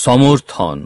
সমর্থন